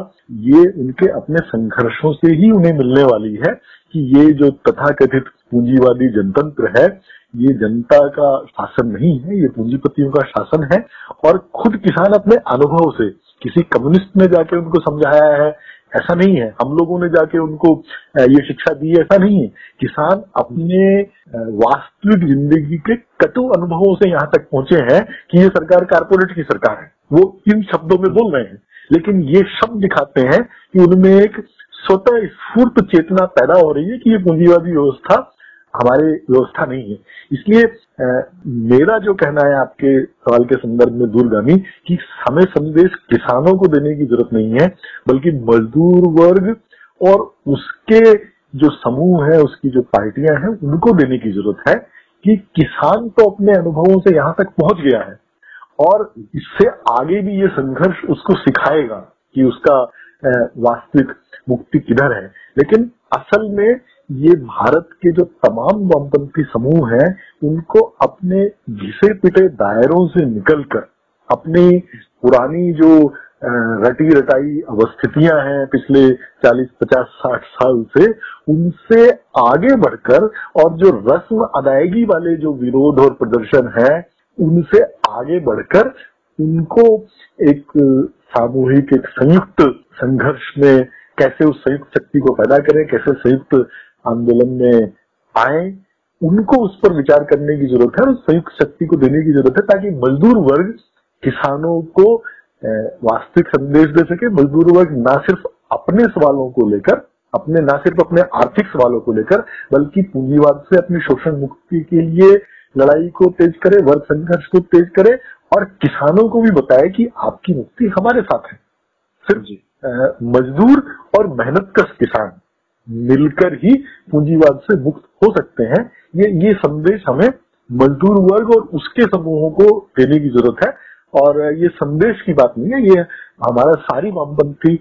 ये उनके अपने संघर्षों से ही उन्हें मिलने वाली है कि ये जो तथाकथित पूंजीवादी जनतंत्र है ये जनता का शासन नहीं है, ये पूंजीपतियों का शासन है और खुद किसान अपने अनुभव से किसी कम्युनिस्ट ने जाके उनको समझाया है, ऐसा नहीं है। हम लोगों ने जाके उनको ये शिक्षा दी ऐसा नहीं है। किसान अपने वास्तविक ज़िंदगी के कटु अनुभवों से यहाँ तक पहुँचे हैं कि ये सरकार कारपोरेट की सरकार है। वो इन शब्दों में बोल रहे हैं। लेकिन ये शब्द दिखाते हैं कि उनमें एक स्वतः स्फूर्त चेतना पैदा हो रही है कि ये पूंजीवादी व्यवस्था हमारी व्यवस्था नहीं है। इसलिए मेरा जो कहना है आपके सवाल के संदर्भ में दूरगामी, कि हमें संदेश किसानों को देने की ज़रूरत नहीं है, बल्कि मजदूर वर्ग और उसके जो समूह है, उसकी जो पार्टियाँ हैं, उनको देने की ज़रूरत है कि किसान तो अपने अनुभवों से यहाँ तक पहुँच गया है और इससे आगे भी ये संघर्ष उसको सिखाएगा कि उसका वास्तविक मुक्ति किधर है। लेकिन असल में ये भारत के जो तमाम वामपंथी समूह हैं उनको अपने घिसे पिटे दायरों से निकलकर अपनी पुरानी जो रटी रटाई अवस्थितियाँ हैं पिछले 40, 50, 60 साल से उनसे आगे बढ़कर और जो रस्म अदायगी वाले जो विरोध और प्रदर्शन है उनसे आगे बढ़कर उनको एक सामूहिक एक संयुक्त संघर्ष में कैसे उस संयुक्त शक्ति को पैदा करें कैसे संयुक्त आंदोलन में आए उनको उस पर विचार करने की ज़रूरत है और संयुक्त शक्ति को देने की ज़रूरत है ताकि मजदूर वर्ग किसानों को वास्तविक संदेश दे सके। मजदूर वर्ग न सिर्फ़ अपने सवालों को लेकर अपने ना सिर्फ़ अपने आर्थिक सवालों को लेकर बल्कि पूंजीवाद से अपनी शोषण मुक्ति के लिए लड़ाई को तेज करे वर्ग संघर्ष को तेज करे और किसानों को भी बताए कि आपकी मुक्ति हमारे साथ है। सिर्फ़ मजदूर और मेहनत कश किसान। मिलकर ही पूंजीवाद से मुक्त हो सकते हैं। ये ये संदेश हमें मजदूर वर्ग और उसके समूहों को देने की ज़रूरत है। और ये संदेश की बात नहीं है, ये हमारा सारी वामपंथी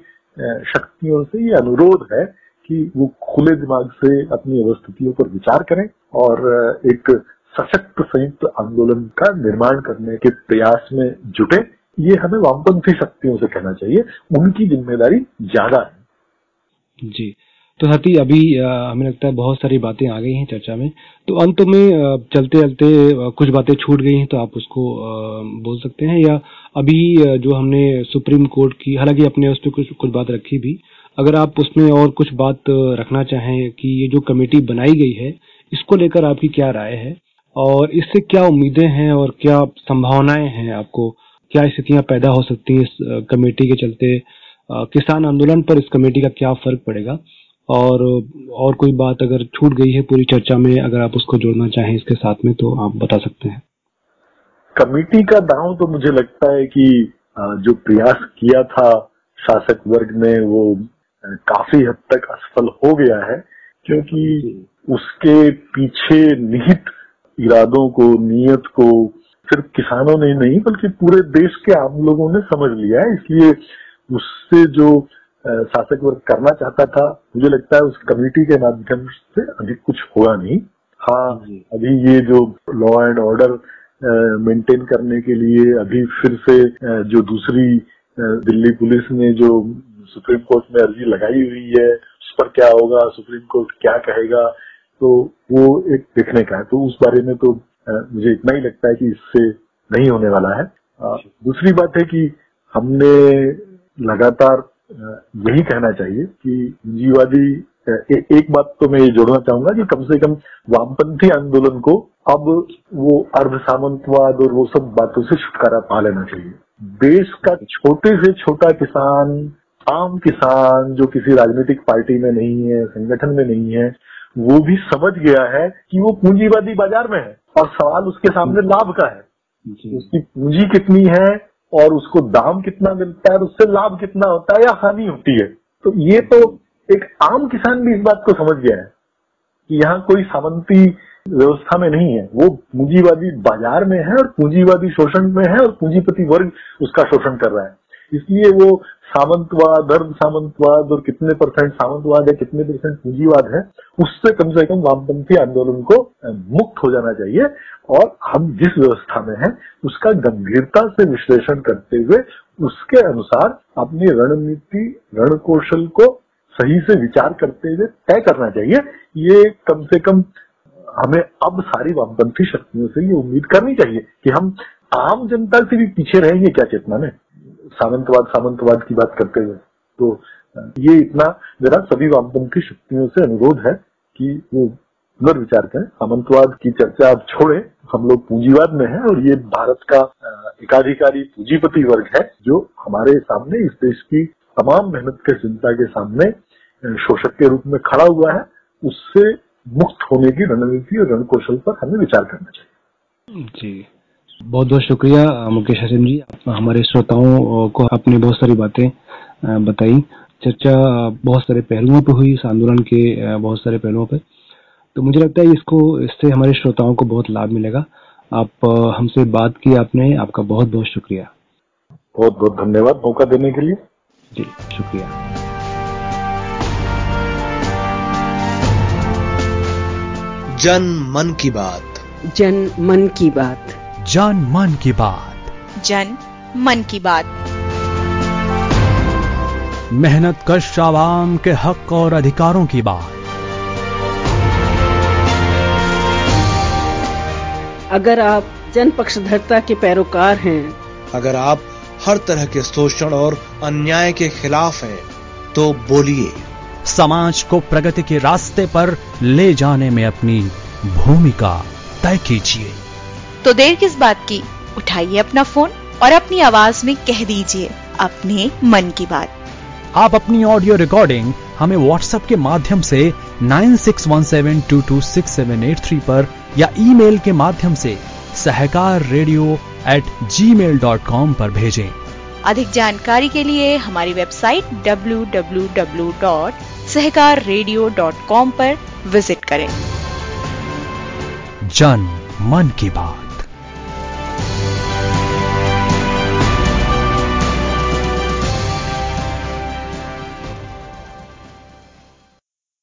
शक्तियों से ये अनुरोध है कि वो खुले दिमाग से अपनी अवस्थितियों पर विचार करें और एक सशक्त संयुक्त आंदोलन का निर्माण करने के प्रयास में जुटे। ये हमें वामपंथी शक्तियों से कहना चाहिए, उनकी ज़िम्मेदारी ज़्यादा है। जी। तो साथी, अभी हमें लगता है बहुत सारी बातें आ गई हैं चर्चा में। तो अंत में चलते चलते कुछ बातें छूट गई हैं तो आप उसको बोल सकते हैं। या अभी जो हमने सुप्रीम कोर्ट की, हालाँकि अपने उस पर कुछ कुछ बात रखी भी, अगर आप उसमें और कुछ बात रखना चाहें कि ये जो कमेटी बनाई गई है, इसको लेकर आपकी क्या राय है? और इससे क्या उम्मीदें हैं और क्या संभावनाएँ हैं आपको? क्या स्थितियाँ पैदा हो सकती हैं इस कमेटी के चलते? किसान आंदोलन पर इस कमेटी का क्या फ़र्क पड़ेगा? और और कोई बात अगर छूट गई है पूरी चर्चा में अगर आप उसको जोड़ना चाहें इसके साथ में तो आप बता सकते हैं। कमेटी का दाव तो मुझे लगता है कि जो प्रयास किया था शासक वर्ग ने वो काफ़ी हद तक असफल हो गया है क्योंकि उसके पीछे निहित इरादों को नियत को सिर्फ़ किसानों ने नहीं बल्कि पूरे देश के आम लोगों ने समझ लिया है। इसलिए उससे जो शासक वर्ग करना चाहता था। मुझे लगता है उस कमेटी के माध्यम से अधिक कुछ हुआ नहीं। हाँ अभी ये जो लॉ एंड ऑर्डर मेंटेन करने के लिए अभी फिर से जो दूसरी दिल्ली पुलिस ने जो सुप्रीम कोर्ट में अर्जी लगाई हुई है उस पर क्या होगा सुप्रीम कोर्ट क्या कहेगा तो वो एक देखने का है। तो उस बारे में तो मुझे इतना ही लगता है कि इससे नहीं होने वाला है। दूसरी बात है कि हमने लगातार यही कहना चाहिए कि पूंजीवादी ए, एक बात तो मैं ये जोड़ना चाहूँगा कि कम से कम वामपंथी आंदोलन को अब वो अर्ध सामंतवाद और वो सब बातों से छुटकारा पा लेना चाहिए। देश का छोटे से छोटा किसान आम किसान जो किसी राजनीतिक पार्टी में नहीं है संगठन में नहीं है वो भी समझ गया है कि वो पूंजीवादी बाज़ार में है और सवाल उसके सामने लाभ का है। उसकी पूंजी कितनी है और उसको दाम कितना मिलता है उससे लाभ कितना होता है या हानि होती है। तो ये तो एक आम किसान भी इस बात को समझ गया है कि यहाँ कोई सामंती व्यवस्था में नहीं है। वो पूंजीवादी बाज़ार में है और पूंजीवादी शोषण में है और पूंजीपति वर्ग उसका शोषण कर रहा है। इसलिए वो सामंतवाद अर्ध सामंतवाद और कितने परसेंट सामंतवाद है, कितने परसेंट पूंजीवाद है, उससे कम से कम वामपंथी आंदोलन को मुक्त हो जाना चाहिए। और हम जिस व्यवस्था में हैं, उसका गंभीरता से विश्लेषण करते हुए उसके अनुसार अपनी रणनीति रण कौशल को सही से विचार करते हुए तय करना चाहिए। ये कम से कम हमें अब सारी वामपंथी शक्तियों से ये उम्मीद करनी चाहिए कि हम आम जनता से भी पीछे रहेंगे क्या चेतना में? सामंतवाद सामंतवाद की बात करते हुए। तो ये इतना जरा सभी वामपंथी शक्तियों से अनुरोध है कि वो पुनर्विचार करें। सामंतवाद की चर्चा आप छोड़े। हम लोग पूंजीवाद में हैं और ये भारत का एकाधिकारी पूंजीपति वर्ग है, जो हमारे सामने इस देश की तमाम मेहनत के चिंता के सामने शोषक के रूप में खड़ा हुआ है। उससे मुक्त होने की रणनीति और रणकौशल पर हमें विचार करना चाहिए। जी। बहुत बहुत शुक्रिया, मुकेश हसन जी। हमारे श्रोताओं को आपने बहुत सारी बातें बताई। चर्चा बहुत सारे पहलुओं पर हुई, इस आंदोलन के बहुत सारे पहलुओं पर तो मुझे लगता है इसको इससे हमारे श्रोताओं को बहुत लाभ मिलेगा। आप हमसे बात की आपने आपका बहुत बहुत शुक्रिया। बहुत बहुत धन्यवाद मौका देने के लिए। जी शुक्रिया। जन मन की बात। जन मन की बात। जन मन की बात। जन मन की बात। मेहनत कश आवाम के हक और अधिकारों की बात। अगर आप जन पक्षधरता के पैरोकार हैं अगर आप हर तरह के शोषण और अन्याय के खिलाफ हैं तो बोलिए। समाज को प्रगति के रास्ते पर ले जाने में अपनी भूमिका तय कीजिए। तो देर किस बात की? उठाइए अपना फ़ोन और अपनी आवाज़ में कह दीजिए अपने मन की बात। आप अपनी ऑडियो रिकॉर्डिंग हमें व्हाट्सएप के माध्यम से 9617226783 पर या ईमेल के माध्यम से Sahkar radio at Gmail dot com पर भेजें। अधिक जानकारी के लिए हमारी website W W W dot Sahkar radio dot com पर विज़िट करें। जन मन की बात।